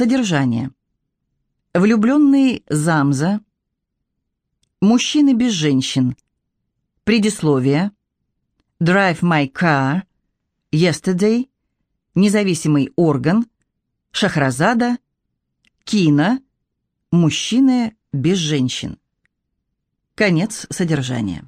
Содержание. Влюбленный Замза. Мужчины без женщин. Предисловие. Drive my car. Yesterday. Независимый орган. Шахразада. Кино. Мужчины без женщин. Конец содержания.